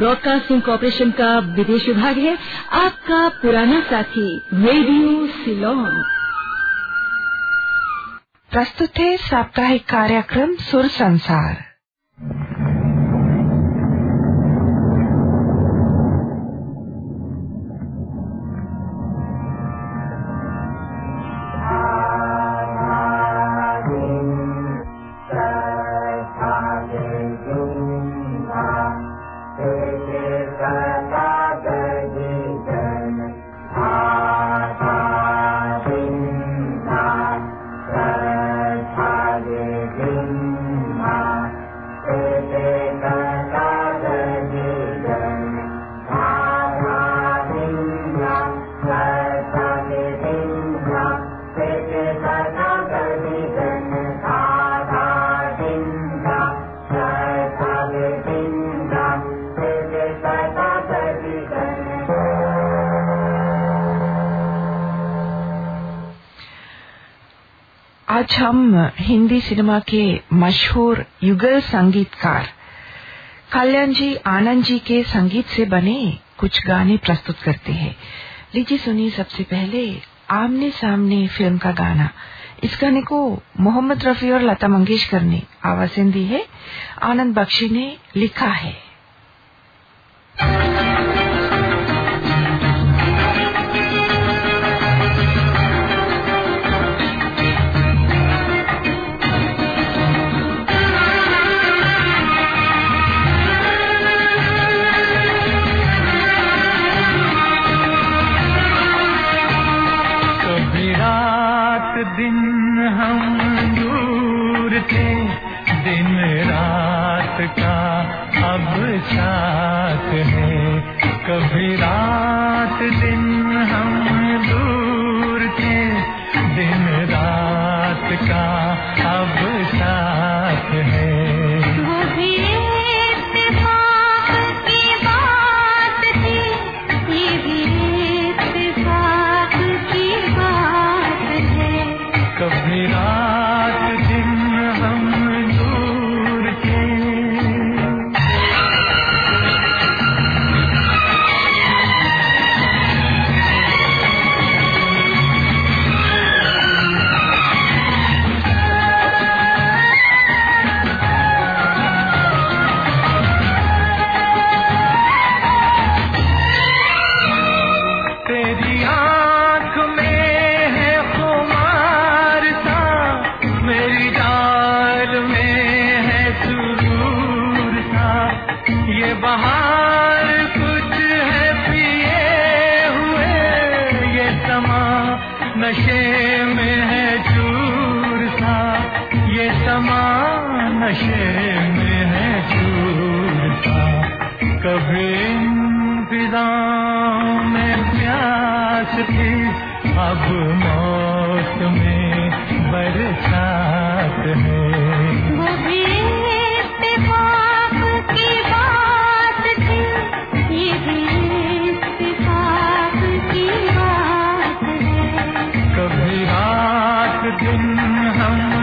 Broadcasting corporation का विदेश विभाग है। आपका पुराना साथी रेडियो सिलोन प्रस्तुत है साप्ताहिक कार्यक्रम सुर संसार। आज हम हिंदी सिनेमा के मशहूर युगल संगीतकार। कल्याण जी आनंद जी के संगीत से बने कुछ गाने प्रस्तुत करते हैं। लीजिए सुनिए सबसे पहले आमने सामने फ़िल्म का गाना। इस गाने को मोहम्मद रफी और लता मंगेशकर ने आवाज़ें दी है। आनंद बख्शी ने लिखा है। දෙන්නහම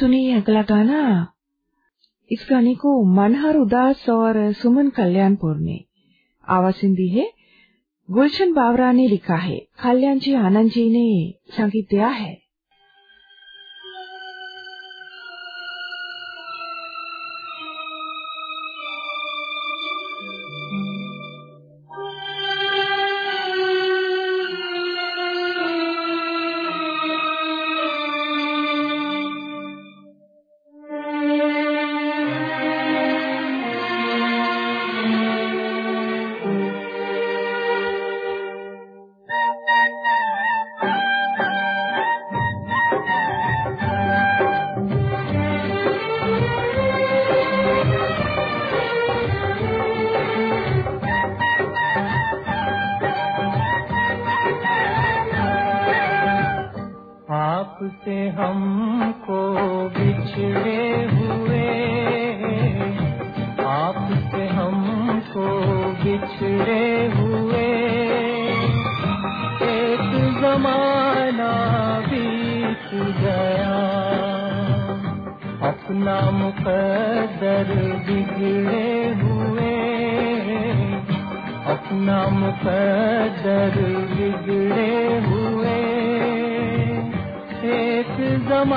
सुनिए अगला गाना। इस गाने को मनहर उदास और सुमन कल्याणपुर ने आवाज़ दी है। गुलशन बावरा ने लिखा है। कल्याण जी, आनंद जी ने संगीत दिया है।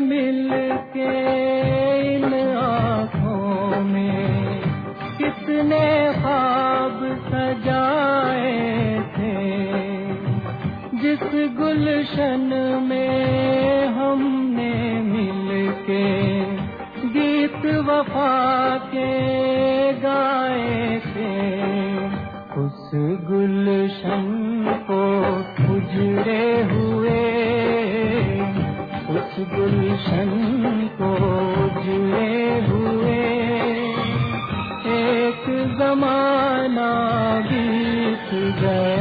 के इन आँखों में कितने ख्वाब सजाए थे, जिस गुलशन में हमने मिल के गीत वफा गुलशन को जिए हुए। एक जमाना बीत गया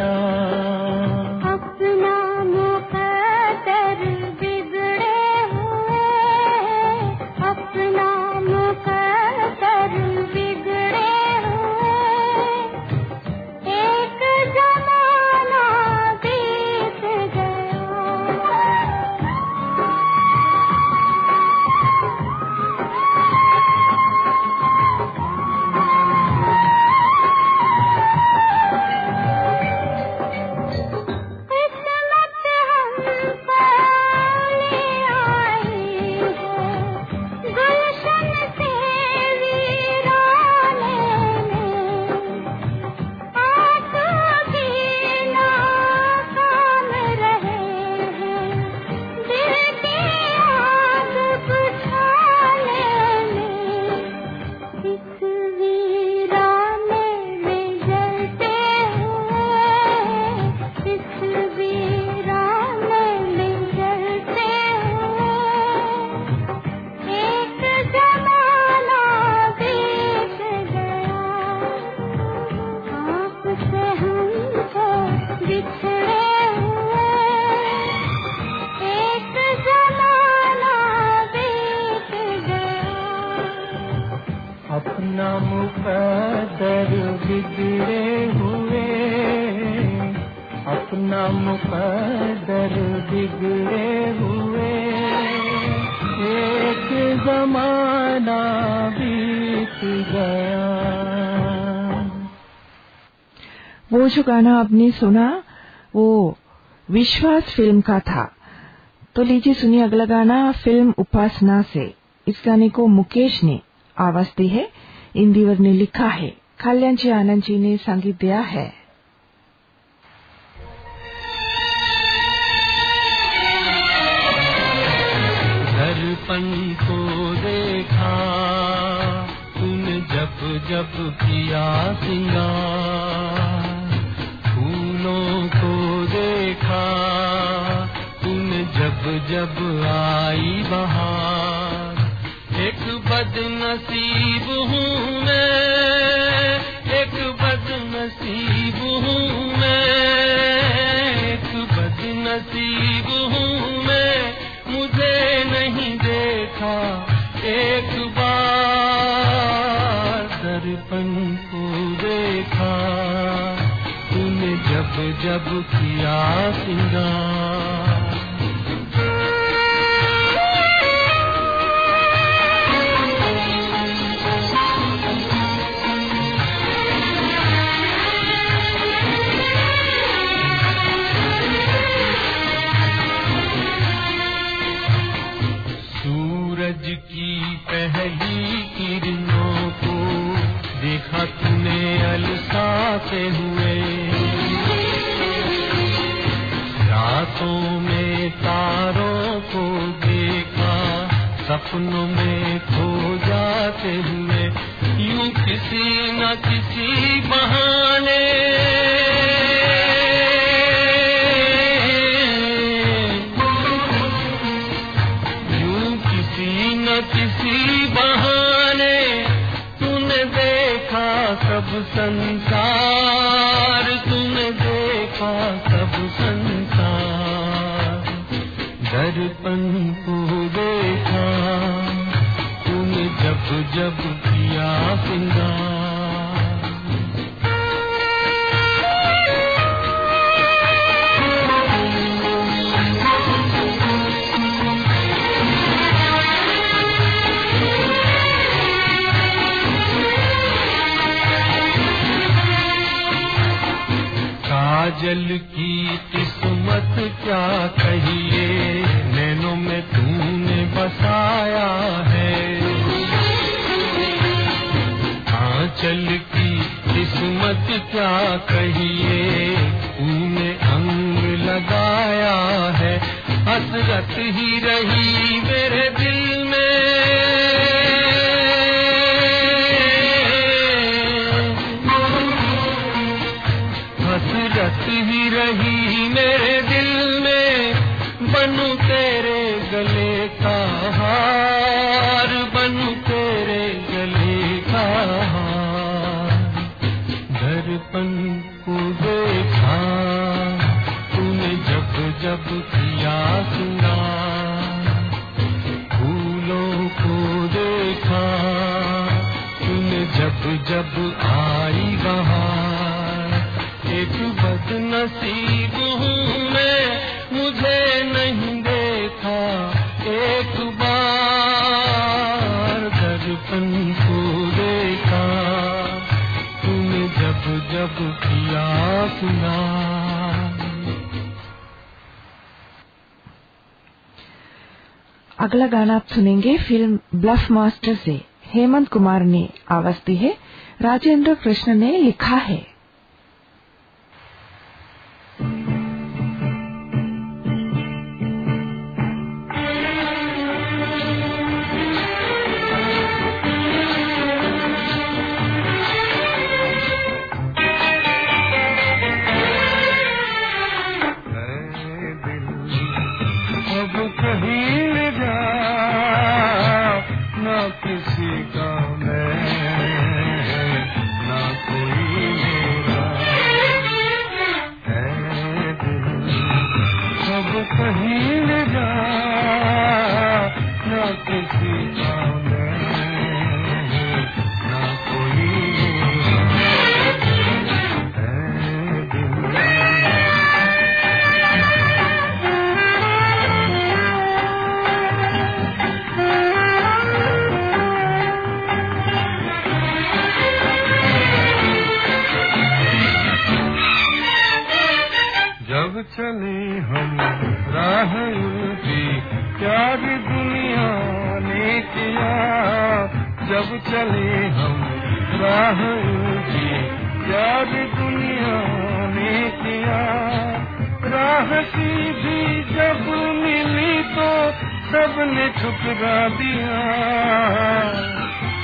जो गाना आपने सुना, वो विश्वास फ़िल्म का था। तो लीजिए सुनिए अगला गाना, फ़िल्म उपासना से। इस गाने को मुकेश ने आवाज़ दी है, इंदिवर ने लिखा है। कल्याण जी, आनंद जी ने संगीत दिया है। दर्पण को देखा जब जब किया सिंगार। जब जब आई बहार, एक बदनसीब हूँ मैं, एक बदनसीब हूँ मैं, एक बदनसीब हूँ मैं, मुझे नहीं देखा एक बार, दर्पण को देखा, तूने जब जब किया सिंगार। तारों को देखा, सपनों में खो जाते हुए, यूँ किसी न किसी बहाने। यूँ किसी न किसी बहाने, तूने देखा सब संसार, तूने देखा सब संसार। दर्पण को देखा तूने जब जब किया सिंगार। काजल की किस्मत क्या कहिए? बसाया है। आंचल की किस्मत क्या कहिए? तूने अंग लगाया है। हसरत ही रही मेरे अगला गाना आप सुनेंगे, फ़िल्म ब्लफ मास्टर से। हेमंत कुमार ने आवाज़ दी है। राजेंद्र कृष्ण ने लिखा है। ठुकरा दिया।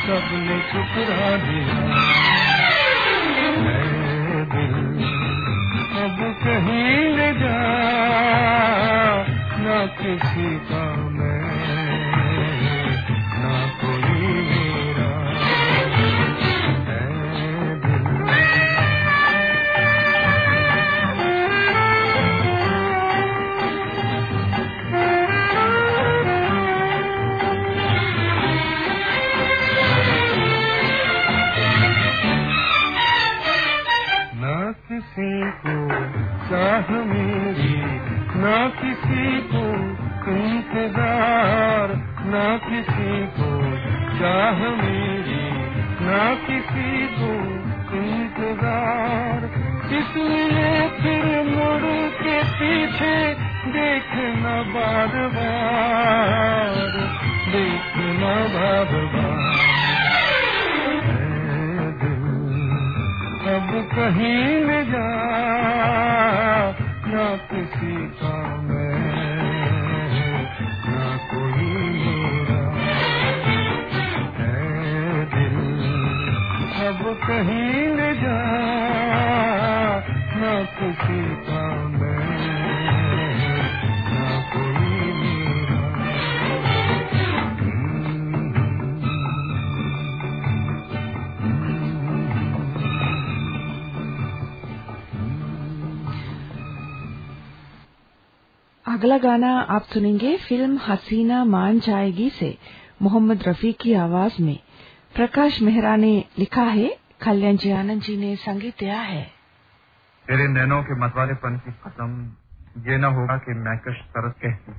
सबने ठुकरा दिया अगला गाना आप सुनेंगे, फ़िल्म हसीना मान जाएगी से, मोहम्मद रफी की आवाज़ में। प्रकाश मेहरा ने लिखा है, कल्याण जी आनंद जी ने संगीत दिया है। तेरे नैनों के मतवालेपन की खत्म ये न होगा कि मैं कश तरस कहती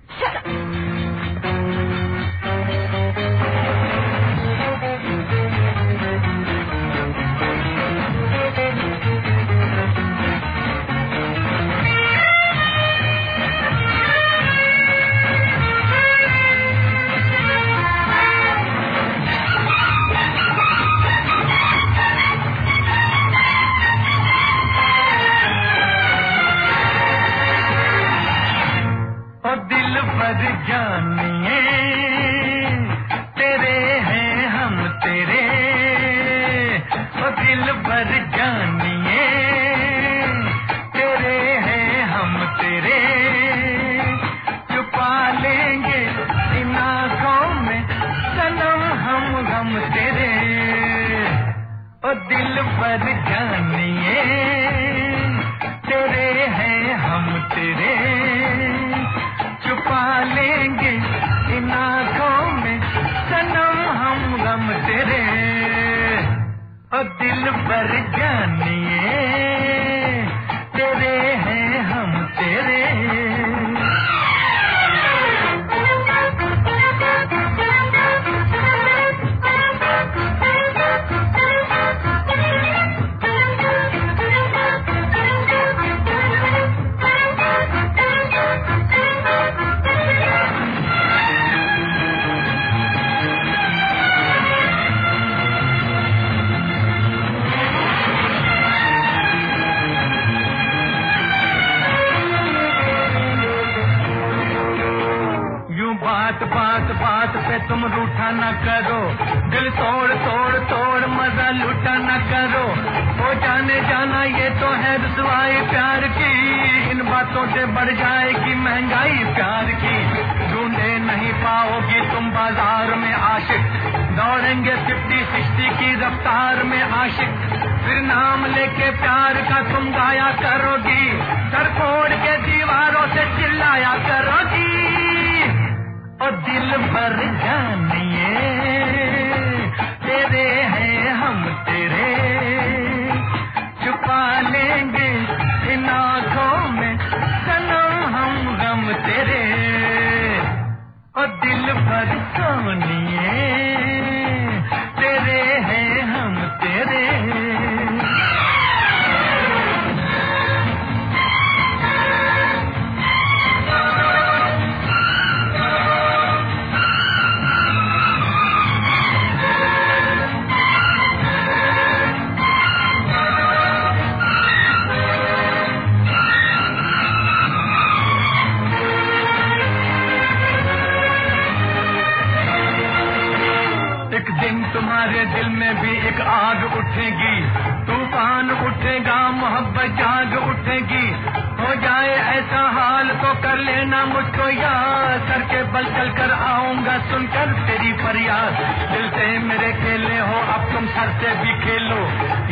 लेकर आऊँगा सुनकर तेरी फरियाद। दिल से मेरे खेले हो, अब तुम सर से भी खेलो।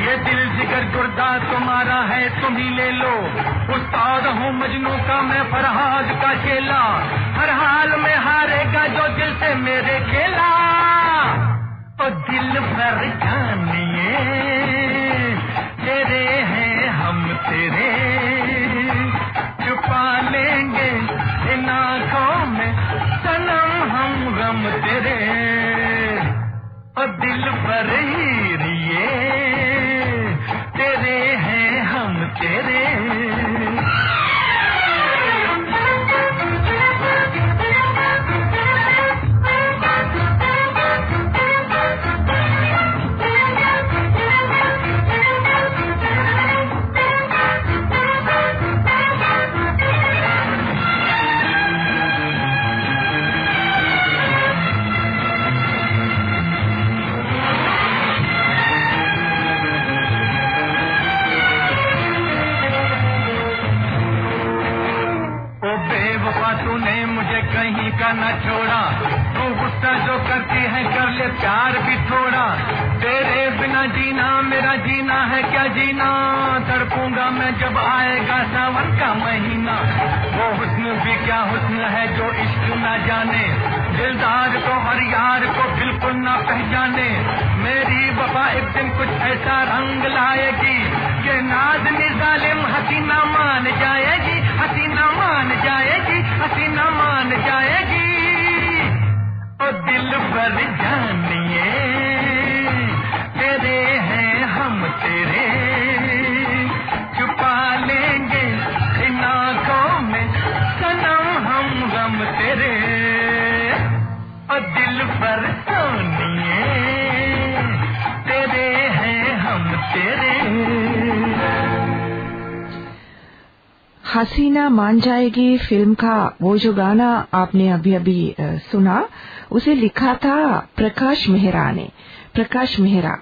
ये दिल जिगर गुर्दा तुम्हारा है, तुम ही ले लो। उस्ताद हूँ मजनू का मैं फरहाद का खेला हर हाल में हारेगा जो दिल से मेरे खेला। तो दिल भर जानिए, तेरे हैं हम तेरे। नाम तेरे और दिल पर ही तेरे हैं हम तेरे। दिल पर सोनिए। तेरे हैं हम तेरे। हसीना मान जाएगी फ़िल्म का, वो जो गाना आपने अभी अभी सुना, उसे लिखा था प्रकाश मेहरा ने। प्रकाश मेहरा,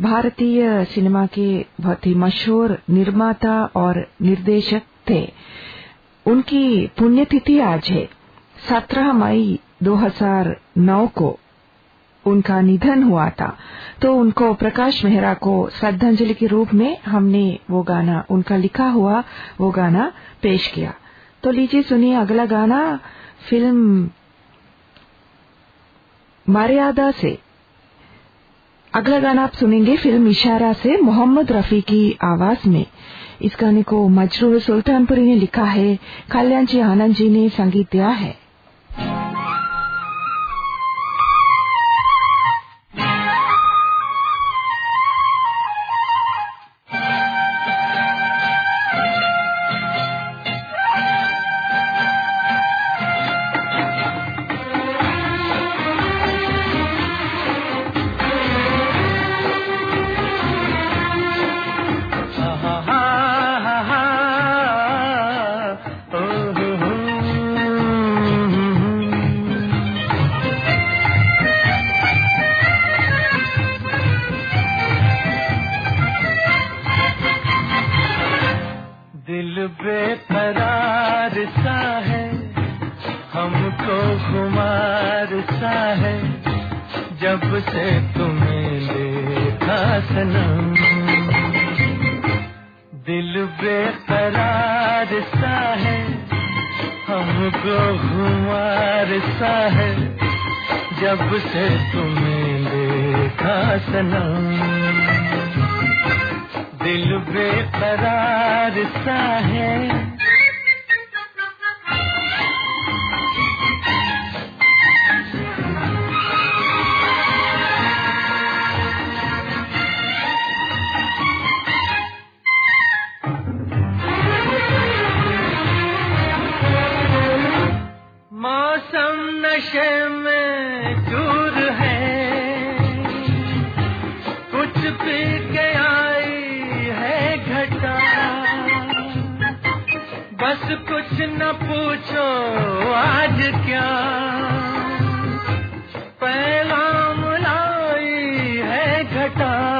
भारतीय सिनेमा के बहुत ही मशहूर निर्माता और निर्देशक थे। उनकी पुण्यतिथि आज है 17 मई 2009 को उनका निधन हुआ था। तो उनको प्रकाश मेहरा को श्रद्धांजलि के रूप में हमने वो गाना, उनका लिखा हुआ वो गाना पेश किया। तो लीजिए सुनिए अगला गाना, फ़िल्म मर्यादा से। अगला गाना आप सुनेंगे फ़िल्म इशारा से मोहम्मद रफी की आवाज़ में। इस गाने को मजरूर सुल्तानपुरी ने लिखा है, कल्याण जी आनंद जी ने संगीत दिया है। दिल बेकरार सा है, हमको घुमार सा है, जब से तुम्हें देखा सनम। दिल बेकरार सा है नशे में दूर है। कुछ पी के आई है घटा। बस कुछ न पूछो आज क्या। पैगाम लाई है घटा।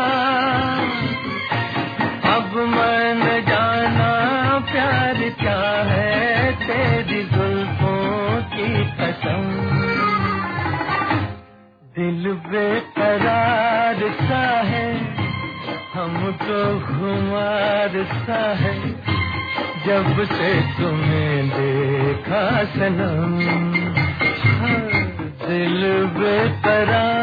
बेकरार सा है हमको घुमार सा है। जब से तुम्हें देखा सनम हाँ, दिल बेकरार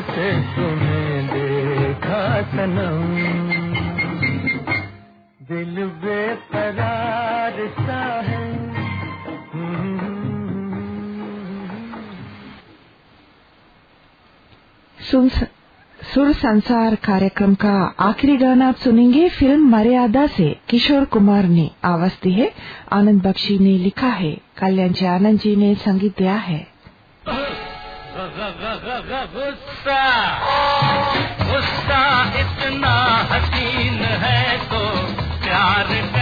से तुम्हें देखा सनम। दिल बेकरार सा है। सुन सुर संसार कार्यक्रम का आखिरी गाना आप सुनेंगे फ़िल्म मर्यादा से किशोर कुमार ने। आवाज़ दी है। आनंद बख्शी ने लिखा है। कल्याण जी आनंद जी ने संगीत दिया है। गुस्सा। गुस्सा इतना हसीन है तो प्यार है।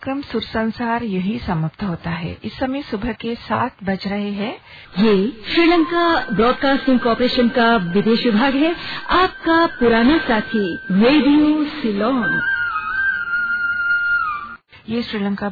कार्यक्रम सुरसंसार यही समाप्त होता है। इस समय सुबह के सात बज रहे हैं। ये श्रीलंका ब्रॉडकास्टिंग कॉरपोरेशन का विदेश विभाग है। आपका पुराना साथी रेडियो सिलोन। ये श्रीलंका